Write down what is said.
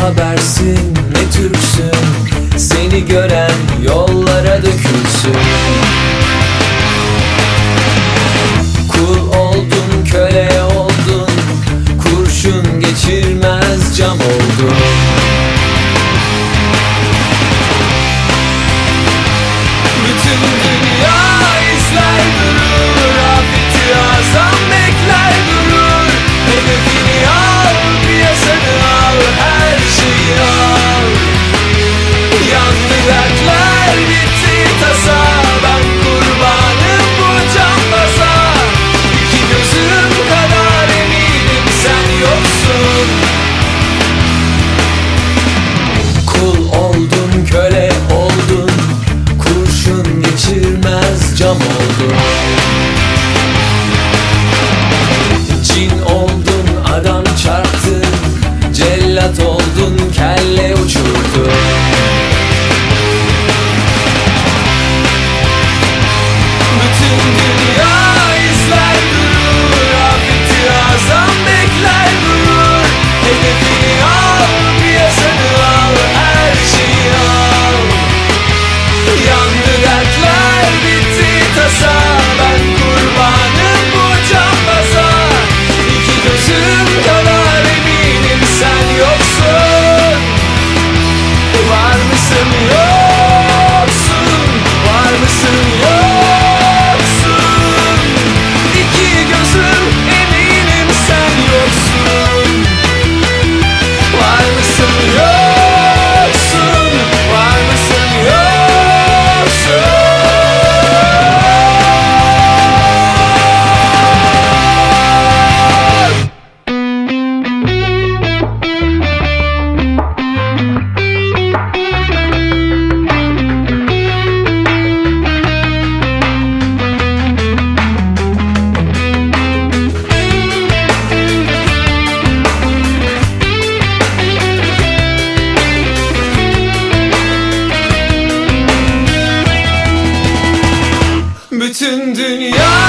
habersin ne Türksün? Seni gören yollara dökülsün bütün dünya.